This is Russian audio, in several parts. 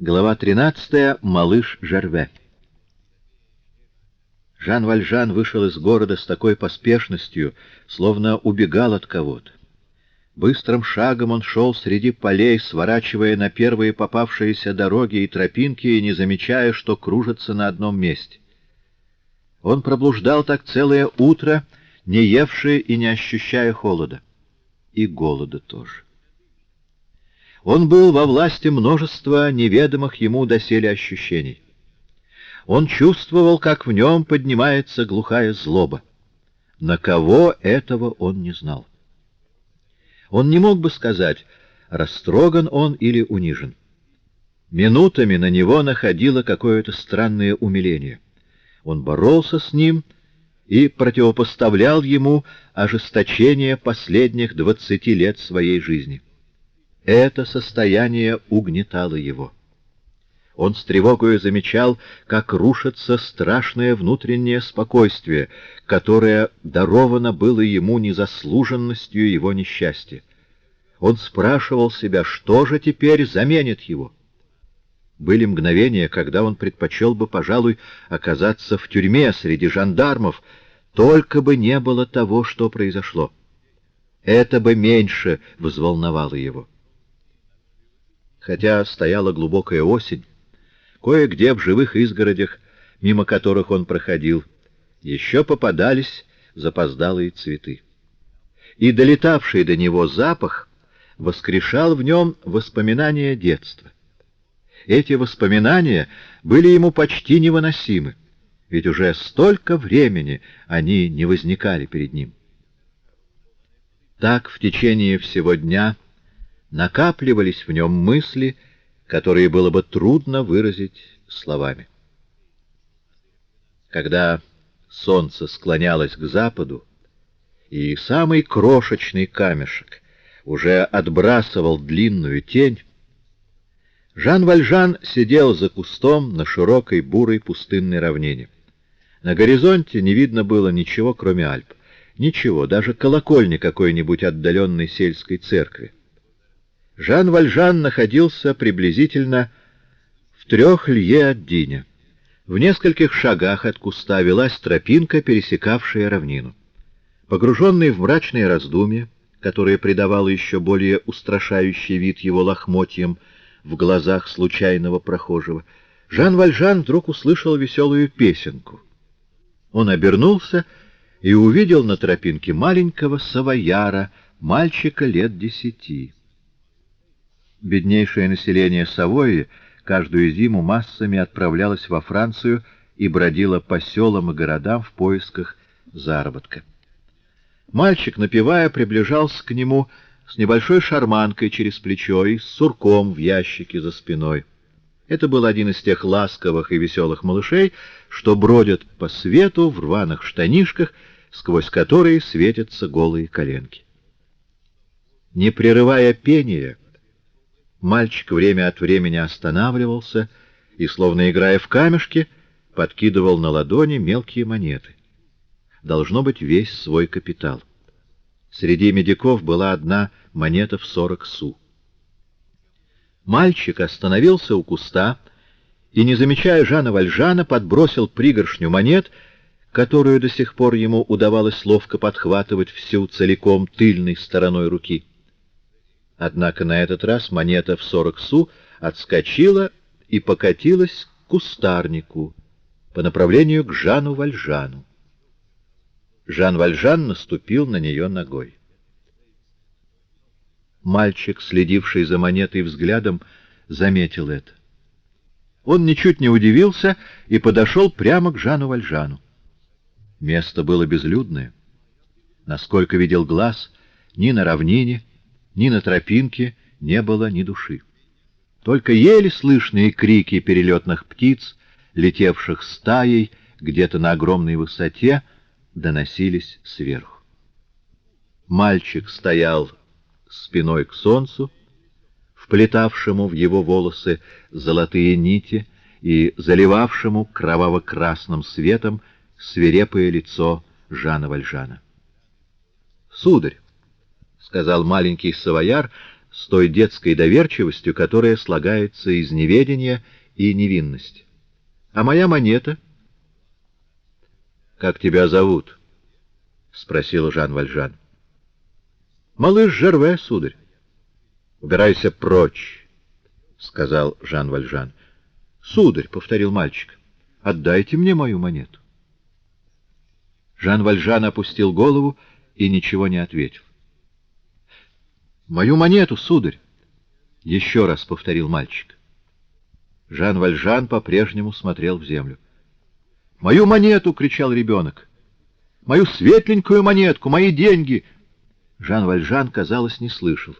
Глава 13. Малыш Жерве. Жан Вальжан вышел из города с такой поспешностью, словно убегал от кого-то. Быстрым шагом он шел среди полей, сворачивая на первые попавшиеся дороги и тропинки и не замечая, что кружится на одном месте. Он проблуждал так целое утро, не евший и не ощущая холода. И голода тоже. Он был во власти множества неведомых ему доселе ощущений. Он чувствовал, как в нем поднимается глухая злоба. На кого этого он не знал. Он не мог бы сказать, растроган он или унижен. Минутами на него находило какое-то странное умиление. Он боролся с ним и противопоставлял ему ожесточение последних двадцати лет своей жизни. Это состояние угнетало его. Он с тревогой замечал, как рушится страшное внутреннее спокойствие, которое даровано было ему незаслуженностью его несчастья. Он спрашивал себя, что же теперь заменит его. Были мгновения, когда он предпочел бы, пожалуй, оказаться в тюрьме среди жандармов, только бы не было того, что произошло. Это бы меньше взволновало его хотя стояла глубокая осень, кое-где в живых изгородях, мимо которых он проходил, еще попадались запоздалые цветы. И долетавший до него запах воскрешал в нем воспоминания детства. Эти воспоминания были ему почти невыносимы, ведь уже столько времени они не возникали перед ним. Так в течение всего дня — накапливались в нем мысли, которые было бы трудно выразить словами. Когда солнце склонялось к западу, и самый крошечный камешек уже отбрасывал длинную тень, Жан Вальжан сидел за кустом на широкой бурой пустынной равнине. На горизонте не видно было ничего, кроме Альп. Ничего, даже колокольни какой-нибудь отдаленной сельской церкви. Жан Вальжан находился приблизительно в трех лье от Диня. В нескольких шагах от куста велась тропинка, пересекавшая равнину. Погруженный в мрачные раздумья, которое придавало еще более устрашающий вид его лохмотьям в глазах случайного прохожего, Жан Вальжан вдруг услышал веселую песенку. Он обернулся и увидел на тропинке маленького савояра, мальчика лет десяти. Беднейшее население Савойи каждую зиму массами отправлялось во Францию и бродило по селам и городам в поисках заработка. Мальчик, напевая, приближался к нему с небольшой шарманкой через плечо и с сурком в ящике за спиной. Это был один из тех ласковых и веселых малышей, что бродят по свету в рваных штанишках, сквозь которые светятся голые коленки. Не прерывая пения, Мальчик время от времени останавливался и, словно играя в камешки, подкидывал на ладони мелкие монеты. Должно быть весь свой капитал. Среди медиков была одна монета в сорок су. Мальчик остановился у куста и, не замечая Жана Вальжана, подбросил пригоршню монет, которую до сих пор ему удавалось ловко подхватывать всю целиком тыльной стороной руки. Однако на этот раз монета в сорок су отскочила и покатилась к кустарнику по направлению к Жану Вальжану. Жан Вальжан наступил на нее ногой. Мальчик, следивший за монетой взглядом, заметил это. Он ничуть не удивился и подошел прямо к Жану Вальжану. Место было безлюдное. Насколько видел глаз, ни на равнине, ни на тропинке не было ни души. Только еле слышные крики перелетных птиц, летевших стаей где-то на огромной высоте, доносились сверху. Мальчик стоял спиной к солнцу, вплетавшему в его волосы золотые нити и заливавшему кроваво-красным светом свирепое лицо Жана Вальжана. «Сударь!» — сказал маленький савояр с той детской доверчивостью, которая слагается из неведения и невинности. А моя монета? Как тебя зовут? спросил Жан Вальжан. Малыш Жерве, сударь. Убирайся прочь, сказал Жан Вальжан. Сударь, повторил мальчик. Отдайте мне мою монету. Жан Вальжан опустил голову и ничего не ответил. «Мою монету, сударь!» — еще раз повторил мальчик. Жан Вальжан по-прежнему смотрел в землю. «Мою монету!» — кричал ребенок. «Мою светленькую монетку! Мои деньги!» Жан Вальжан, казалось, не слышал.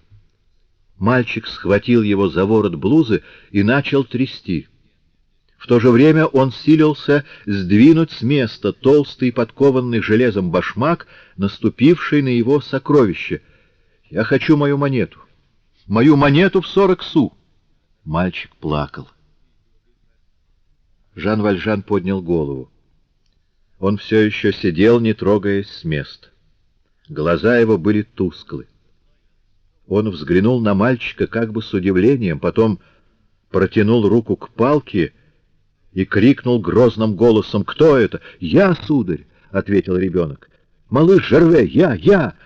Мальчик схватил его за ворот блузы и начал трясти. В то же время он силился сдвинуть с места толстый подкованный железом башмак, наступивший на его сокровище. «Я хочу мою монету! Мою монету в сорок су!» Мальчик плакал. Жан Вальжан поднял голову. Он все еще сидел, не трогаясь с места. Глаза его были тусклы. Он взглянул на мальчика как бы с удивлением, потом протянул руку к палке и крикнул грозным голосом, «Кто это?» «Я, сударь!» — ответил ребенок. «Малыш Жерве, я, я!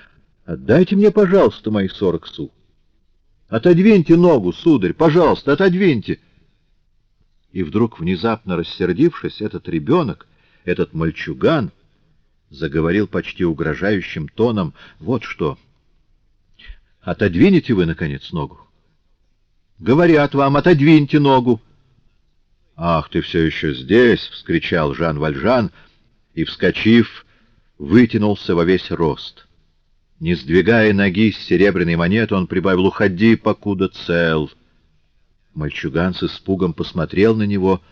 Отдайте мне, пожалуйста, мои сорок су!» «Отодвиньте ногу, сударь, пожалуйста, отодвиньте!» И вдруг, внезапно рассердившись, этот ребенок, этот мальчуган, заговорил почти угрожающим тоном, «Вот что! Отодвинете вы, наконец, ногу?» «Говорят вам, отодвиньте ногу!» «Ах, ты все еще здесь!» — вскричал Жан Вальжан и, вскочив, вытянулся во весь рост. Не сдвигая ноги с серебряной монеты, он прибавил «Уходи, покуда цел!» Мальчуган с испугом посмотрел на него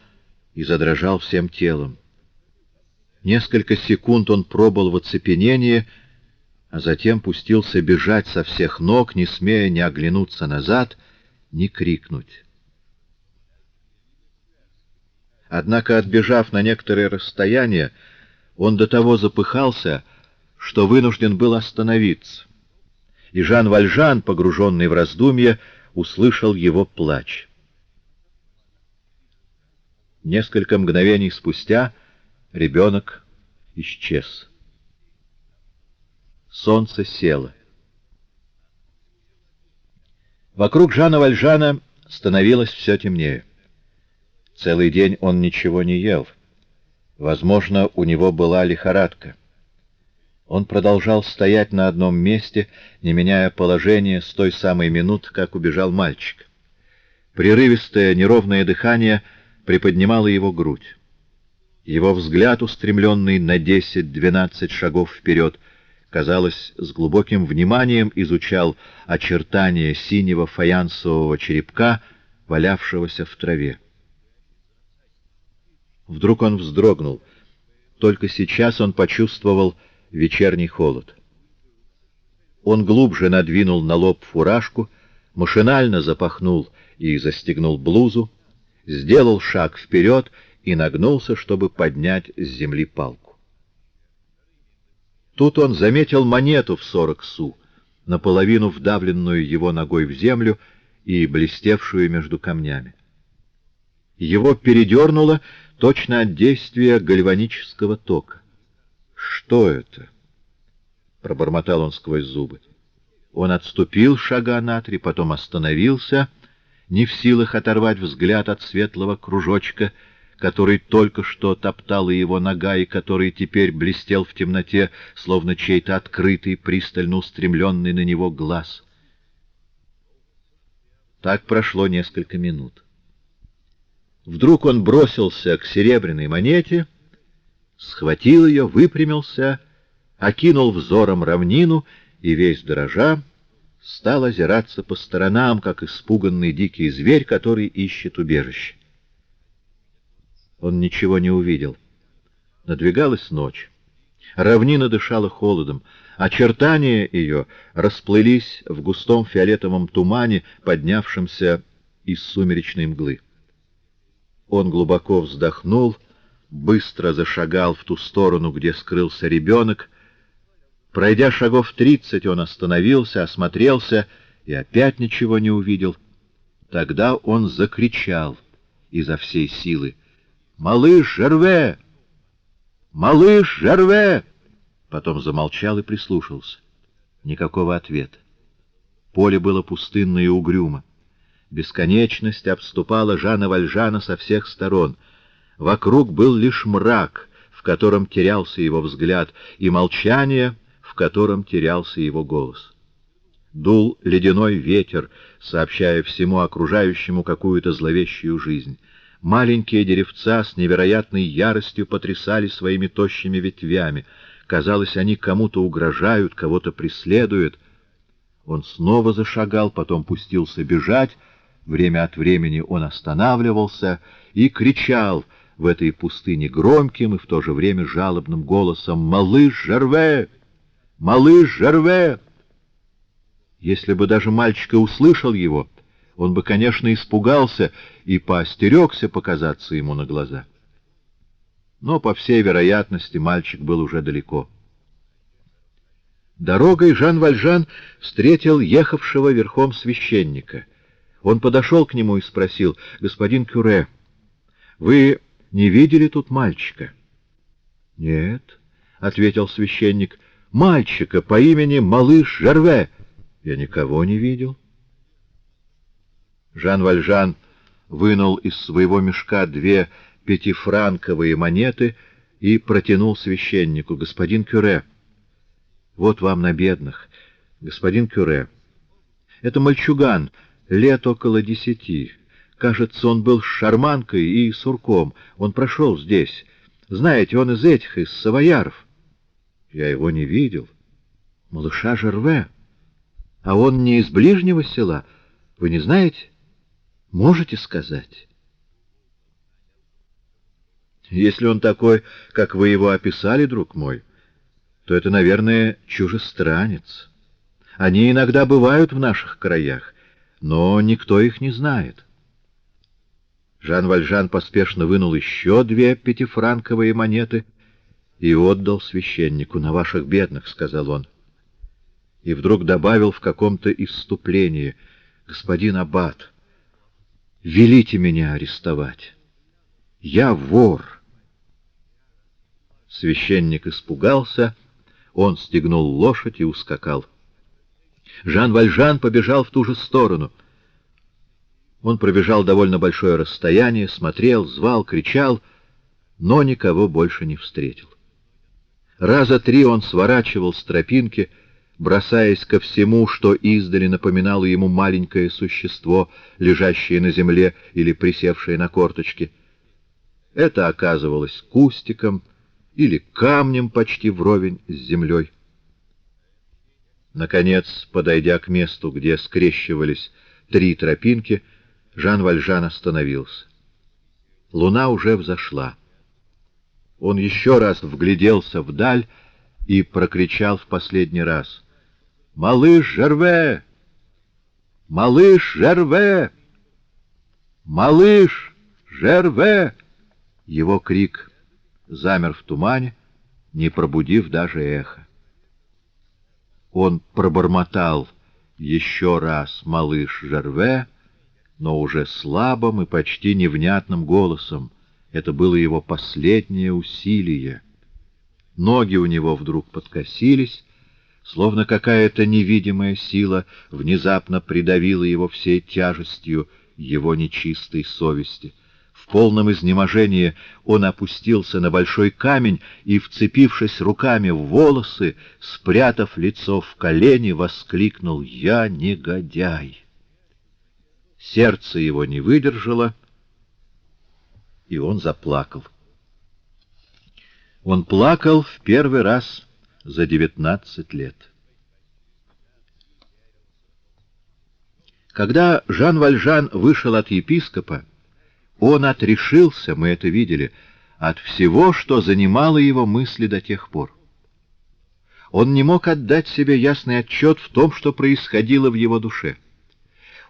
и задрожал всем телом. Несколько секунд он пробыл в оцепенении, а затем пустился бежать со всех ног, не смея ни оглянуться назад, ни крикнуть. Однако, отбежав на некоторое расстояние, он до того запыхался, что вынужден был остановиться. И Жан Вальжан, погруженный в раздумье, услышал его плач. Несколько мгновений спустя ребенок исчез. Солнце село. Вокруг Жана Вальжана становилось все темнее. Целый день он ничего не ел. Возможно, у него была лихорадка. Он продолжал стоять на одном месте, не меняя положение с той самой минуты, как убежал мальчик. Прерывистое, неровное дыхание приподнимало его грудь. Его взгляд, устремленный на десять-двенадцать шагов вперед, казалось, с глубоким вниманием изучал очертания синего фаянсового черепка, валявшегося в траве. Вдруг он вздрогнул. Только сейчас он почувствовал вечерний холод. Он глубже надвинул на лоб фуражку, машинально запахнул и застегнул блузу, сделал шаг вперед и нагнулся, чтобы поднять с земли палку. Тут он заметил монету в сорок су, наполовину вдавленную его ногой в землю и блестевшую между камнями. Его передернуло точно от действия гальванического тока. «Что это?» — пробормотал он сквозь зубы. Он отступил шага на три, потом остановился, не в силах оторвать взгляд от светлого кружочка, который только что топтала его нога и который теперь блестел в темноте, словно чей-то открытый, пристально устремленный на него глаз. Так прошло несколько минут. Вдруг он бросился к серебряной монете, схватил ее, выпрямился, окинул взором равнину и, весь дрожа, стал озираться по сторонам, как испуганный дикий зверь, который ищет убежище. Он ничего не увидел. Надвигалась ночь. Равнина дышала холодом. Очертания ее расплылись в густом фиолетовом тумане, поднявшемся из сумеречной мглы. Он глубоко вздохнул, быстро зашагал в ту сторону, где скрылся ребенок. Пройдя шагов тридцать, он остановился, осмотрелся и опять ничего не увидел. Тогда он закричал изо всей силы. «Малыш Жерве! Малыш Жерве!» Потом замолчал и прислушался. Никакого ответа. Поле было пустынно и угрюмо. Бесконечность обступала Жана Вальжана со всех сторон. Вокруг был лишь мрак, в котором терялся его взгляд, и молчание, в котором терялся его голос. Дул ледяной ветер, сообщая всему окружающему какую-то зловещую жизнь. Маленькие деревца с невероятной яростью потрясали своими тощими ветвями. Казалось, они кому-то угрожают, кого-то преследуют. Он снова зашагал, потом пустился бежать. Время от времени он останавливался и кричал в этой пустыне громким и в то же время жалобным голосом «Малыш Жерве! Малыш Жерве!» Если бы даже мальчик и услышал его, он бы, конечно, испугался и поостерегся показаться ему на глаза. Но, по всей вероятности, мальчик был уже далеко. Дорогой Жан Вальжан встретил ехавшего верхом священника. Он подошел к нему и спросил, «Господин Кюре, вы не видели тут мальчика?» «Нет», — ответил священник, — «мальчика по имени Малыш Жерве». Я никого не видел. Жан Вальжан вынул из своего мешка две пятифранковые монеты и протянул священнику. «Господин Кюре, вот вам на бедных. Господин Кюре, это мальчуган, лет около десяти. Кажется, он был с шарманкой и сурком. Он прошел здесь. Знаете, он из этих, из савояров. Я его не видел. Малыша Жерве». А он не из ближнего села? Вы не знаете? Можете сказать? Если он такой, как вы его описали, друг мой, то это, наверное, чужестранец. Они иногда бывают в наших краях, но никто их не знает. Жан Вальжан поспешно вынул еще две пятифранковые монеты и отдал священнику. «На ваших бедных», — сказал он и вдруг добавил в каком-то исступлении, «Господин Аббат, велите меня арестовать. Я вор». Священник испугался, он стегнул лошадь и ускакал. Жан Вальжан побежал в ту же сторону. Он пробежал довольно большое расстояние, смотрел, звал, кричал, но никого больше не встретил. Раза три он сворачивал с тропинки, бросаясь ко всему, что издали напоминало ему маленькое существо, лежащее на земле или присевшее на корточки. Это оказывалось кустиком или камнем почти вровень с землей. Наконец, подойдя к месту, где скрещивались три тропинки, Жан Вальжан остановился. Луна уже взошла. Он еще раз вгляделся вдаль и прокричал в последний раз — Малыш Жерве! Малыш Жерве! Малыш Жерве! Его крик замер в тумане, не пробудив даже эхо. Он пробормотал еще раз «Малыш Жерве», но уже слабым и почти невнятным голосом. Это было его последнее усилие. Ноги у него вдруг подкосились, Словно какая-то невидимая сила внезапно придавила его всей тяжестью его нечистой совести. В полном изнеможении он опустился на большой камень и, вцепившись руками в волосы, спрятав лицо в колени, воскликнул «Я негодяй!». Сердце его не выдержало, и он заплакал. Он плакал в первый раз за девятнадцать лет. Когда Жан Вальжан вышел от епископа, он отрешился, мы это видели, от всего, что занимало его мысли до тех пор. Он не мог отдать себе ясный отчет в том, что происходило в его душе.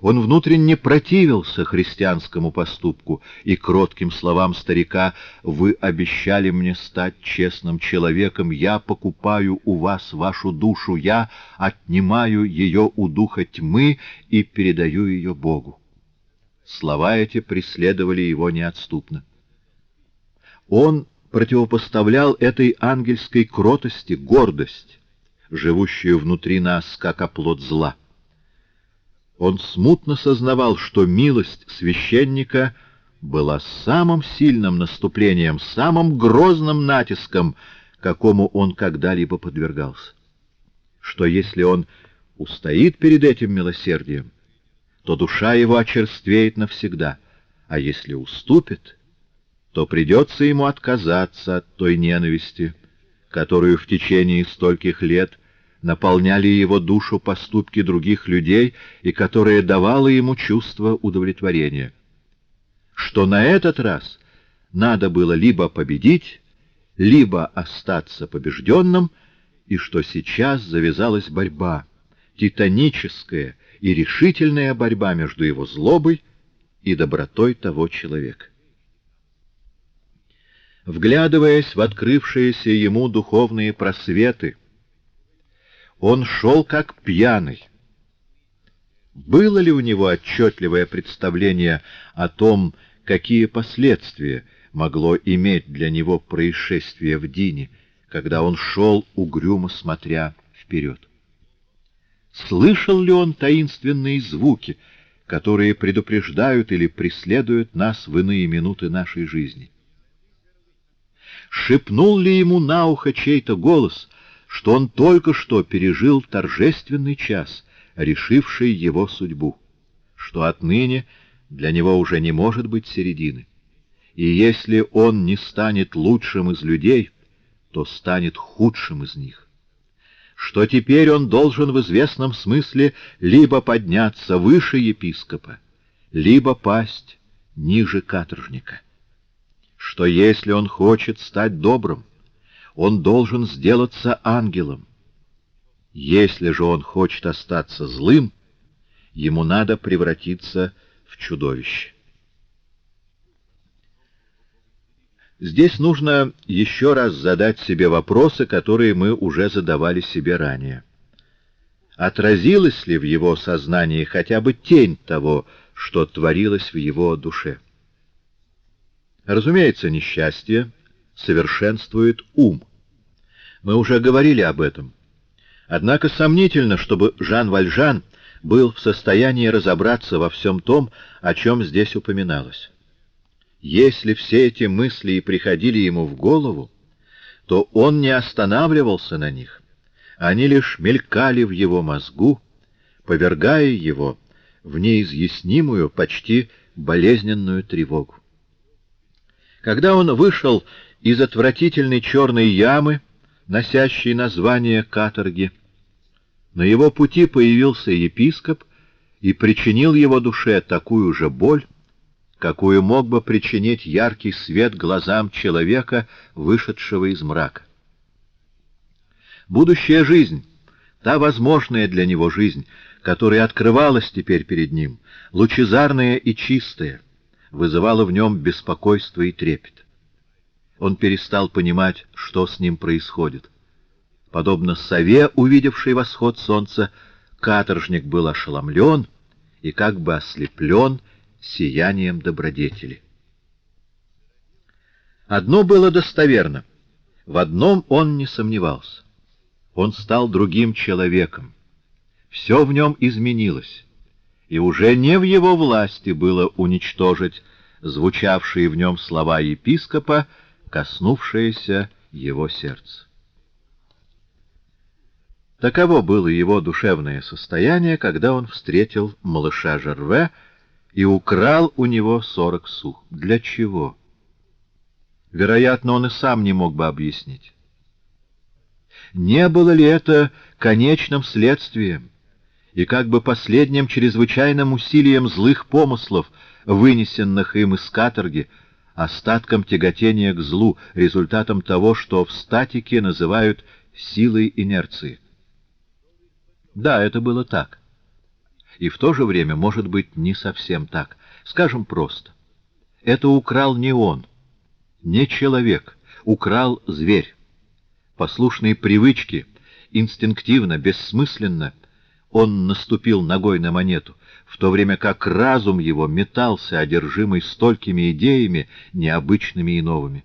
Он внутренне противился христианскому поступку и кротким словам старика «Вы обещали мне стать честным человеком, я покупаю у вас вашу душу, я отнимаю ее у духа тьмы и передаю ее Богу». Слова эти преследовали его неотступно. Он противопоставлял этой ангельской кротости гордость, живущую внутри нас, как оплот зла. Он смутно сознавал, что милость священника была самым сильным наступлением, самым грозным натиском, какому он когда-либо подвергался. Что если он устоит перед этим милосердием, то душа его очерствеет навсегда, а если уступит, то придется ему отказаться от той ненависти, которую в течение стольких лет наполняли его душу поступки других людей и которая давала ему чувство удовлетворения. Что на этот раз надо было либо победить, либо остаться побежденным, и что сейчас завязалась борьба, титаническая и решительная борьба между его злобой и добротой того человека. Вглядываясь в открывшиеся ему духовные просветы, он шел как пьяный. Было ли у него отчетливое представление о том, какие последствия могло иметь для него происшествие в Дине, когда он шел угрюмо смотря вперед? Слышал ли он таинственные звуки, которые предупреждают или преследуют нас в иные минуты нашей жизни? Шепнул ли ему на ухо чей-то голос — что он только что пережил торжественный час, решивший его судьбу, что отныне для него уже не может быть середины. И если он не станет лучшим из людей, то станет худшим из них. Что теперь он должен в известном смысле либо подняться выше епископа, либо пасть ниже каторжника. Что если он хочет стать добрым, он должен сделаться ангелом. Если же он хочет остаться злым, ему надо превратиться в чудовище. Здесь нужно еще раз задать себе вопросы, которые мы уже задавали себе ранее. Отразилась ли в его сознании хотя бы тень того, что творилось в его душе? Разумеется, несчастье совершенствует ум. Мы уже говорили об этом. Однако сомнительно, чтобы Жан Вальжан был в состоянии разобраться во всем том, о чем здесь упоминалось. Если все эти мысли и приходили ему в голову, то он не останавливался на них. Они лишь мелькали в его мозгу, повергая его в неизъяснимую, почти болезненную тревогу. Когда он вышел из отвратительной черной ямы, носящей название каторги, на его пути появился епископ и причинил его душе такую же боль, какую мог бы причинить яркий свет глазам человека, вышедшего из мрака. Будущая жизнь, та возможная для него жизнь, которая открывалась теперь перед ним, лучезарная и чистая, вызывала в нем беспокойство и трепет он перестал понимать, что с ним происходит. Подобно сове, увидевшей восход солнца, каторжник был ошеломлен и как бы ослеплен сиянием добродетели. Одно было достоверно. В одном он не сомневался. Он стал другим человеком. Все в нем изменилось, и уже не в его власти было уничтожить звучавшие в нем слова епископа, коснувшееся его сердца. Таково было его душевное состояние, когда он встретил малыша Жерве и украл у него сорок сух. Для чего? Вероятно, он и сам не мог бы объяснить. Не было ли это конечным следствием и как бы последним чрезвычайным усилием злых помыслов, вынесенных им из каторги, остатком тяготения к злу, результатом того, что в статике называют силой инерции. Да, это было так. и в то же время может быть не совсем так. Скажем просто. Это украл не он, не человек, украл зверь. Послушные привычки, инстинктивно, бессмысленно, он наступил ногой на монету, в то время как разум его метался, одержимый столькими идеями, необычными и новыми.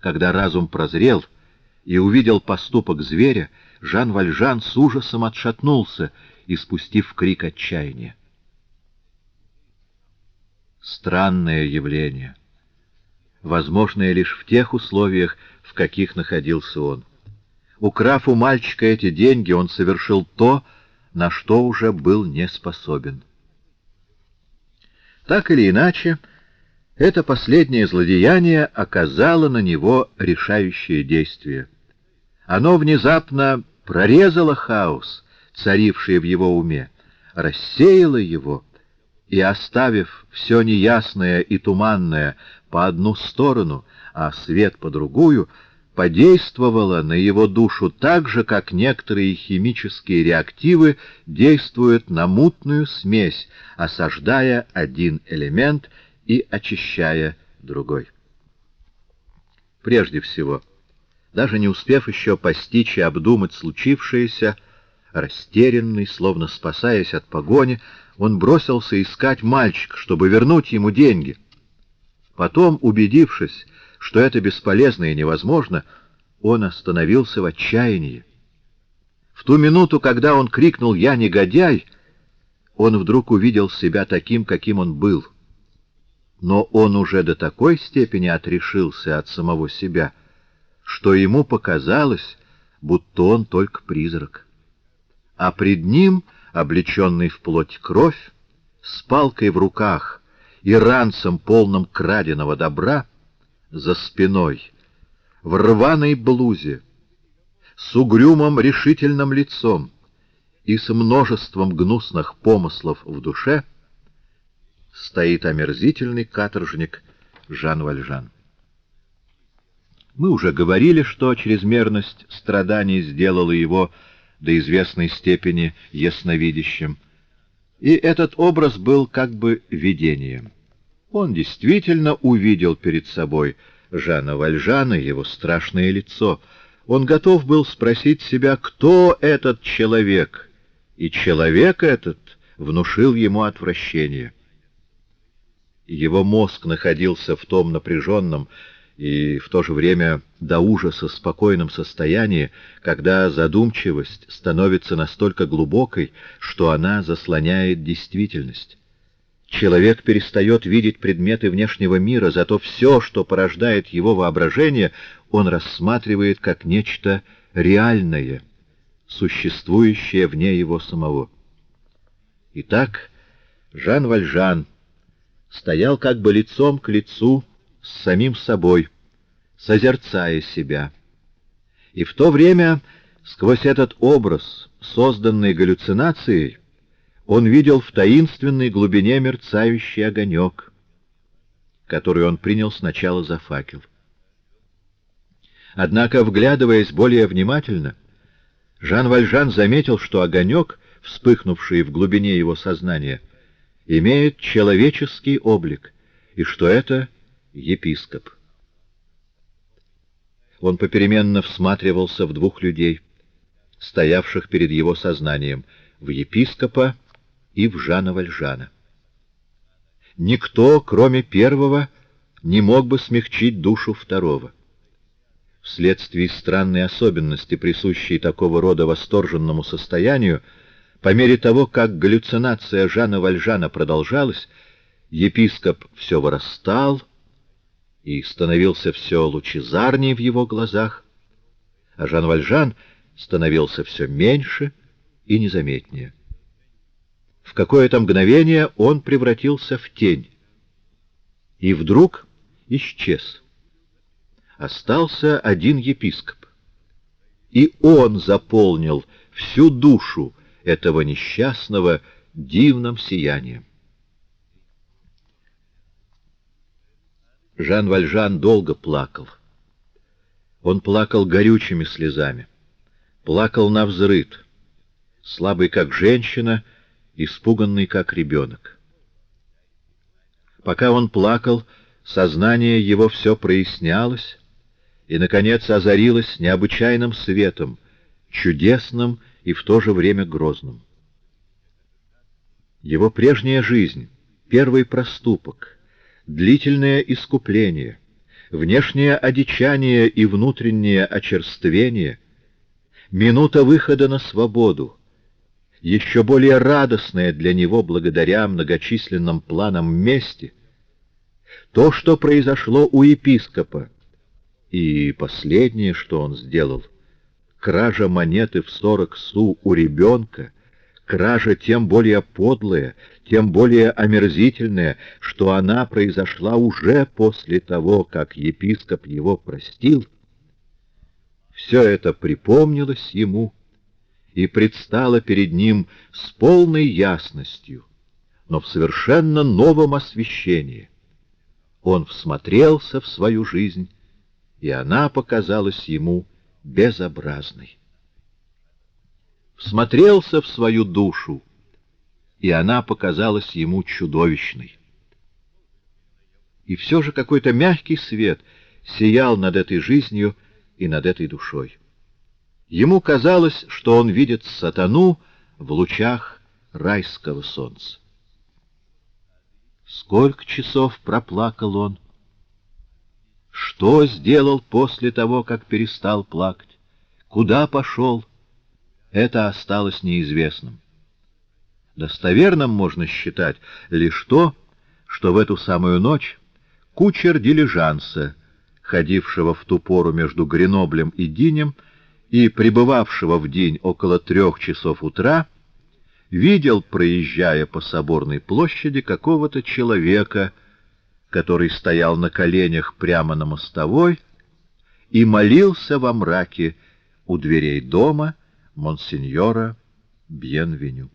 Когда разум прозрел и увидел поступок зверя, Жан Вальжан с ужасом отшатнулся, испустив крик отчаяния. Странное явление, возможное лишь в тех условиях, в каких находился он. Украв у мальчика эти деньги, он совершил то, на что уже был не способен. Так или иначе, это последнее злодеяние оказало на него решающее действие. Оно внезапно прорезало хаос, царивший в его уме, рассеяло его и, оставив все неясное и туманное по одну сторону, а свет по другую, подействовало на его душу так же, как некоторые химические реактивы действуют на мутную смесь, осаждая один элемент и очищая другой. Прежде всего, даже не успев еще постичь и обдумать случившееся, растерянный, словно спасаясь от погони, он бросился искать мальчика, чтобы вернуть ему деньги. Потом, убедившись, что это бесполезно и невозможно, он остановился в отчаянии. В ту минуту, когда он крикнул «Я негодяй!», он вдруг увидел себя таким, каким он был. Но он уже до такой степени отрешился от самого себя, что ему показалось, будто он только призрак. А пред ним, облеченный в плоть кровь, с палкой в руках и ранцем полным краденого добра, за спиной, в рваной блузе, с угрюмым решительным лицом и с множеством гнусных помыслов в душе, стоит омерзительный каторжник Жан Вальжан. Мы уже говорили, что чрезмерность страданий сделала его до известной степени ясновидящим, и этот образ был как бы видением. Он действительно увидел перед собой Жана Вальжана, его страшное лицо. Он готов был спросить себя, кто этот человек, и человек этот внушил ему отвращение. Его мозг находился в том напряженном и в то же время до ужаса спокойном состоянии, когда задумчивость становится настолько глубокой, что она заслоняет действительность. Человек перестает видеть предметы внешнего мира, зато все, что порождает его воображение, он рассматривает как нечто реальное, существующее вне его самого. Итак, Жан Вальжан стоял как бы лицом к лицу с самим собой, созерцая себя. И в то время, сквозь этот образ, созданный галлюцинацией, он видел в таинственной глубине мерцающий огонек, который он принял сначала за факел. Однако, вглядываясь более внимательно, Жан Вальжан заметил, что огонек, вспыхнувший в глубине его сознания, имеет человеческий облик, и что это епископ. Он попеременно всматривался в двух людей, стоявших перед его сознанием, в епископа и в Жана Вальжана. Никто, кроме первого, не мог бы смягчить душу второго. Вследствие странной особенности, присущей такого рода восторженному состоянию, по мере того, как галлюцинация Жана Вальжана продолжалась, епископ все вырастал и становился все лучезарнее в его глазах, а Жан Вальжан становился все меньше и незаметнее. В какое-то мгновение он превратился в тень. И вдруг исчез. Остался один епископ. И он заполнил всю душу этого несчастного дивным сиянием. Жан Вальжан долго плакал. Он плакал горючими слезами, плакал на взрыд, слабый как женщина — испуганный как ребенок. Пока он плакал, сознание его все прояснялось и, наконец, озарилось необычайным светом, чудесным и в то же время грозным. Его прежняя жизнь, первый проступок, длительное искупление, внешнее одичание и внутреннее очерствение, минута выхода на свободу, еще более радостное для него благодаря многочисленным планам мести, то, что произошло у епископа, и последнее, что он сделал, кража монеты в сорок су у ребенка — Кража тем более подлая, тем более омерзительная, что она произошла уже после того, как епископ его простил. Все это припомнилось ему и предстало перед ним с полной ясностью, но в совершенно новом освещении. Он всмотрелся в свою жизнь, и она показалась ему безобразной всмотрелся в свою душу, и она показалась ему чудовищной. И все же какой-то мягкий свет сиял над этой жизнью и над этой душой. Ему казалось, что он видит сатану в лучах райского солнца. Сколько часов проплакал он? Что сделал после того, как перестал плакать? Куда пошел? Это осталось неизвестным. Достоверным можно считать лишь то, что в эту самую ночь кучер дилижанса, ходившего в ту пору между Греноблем и Динем и пребывавшего в день около трех часов утра, видел, проезжая по соборной площади, какого-то человека, который стоял на коленях прямо на мостовой и молился во мраке у дверей дома, монсеньора Бьенвеню.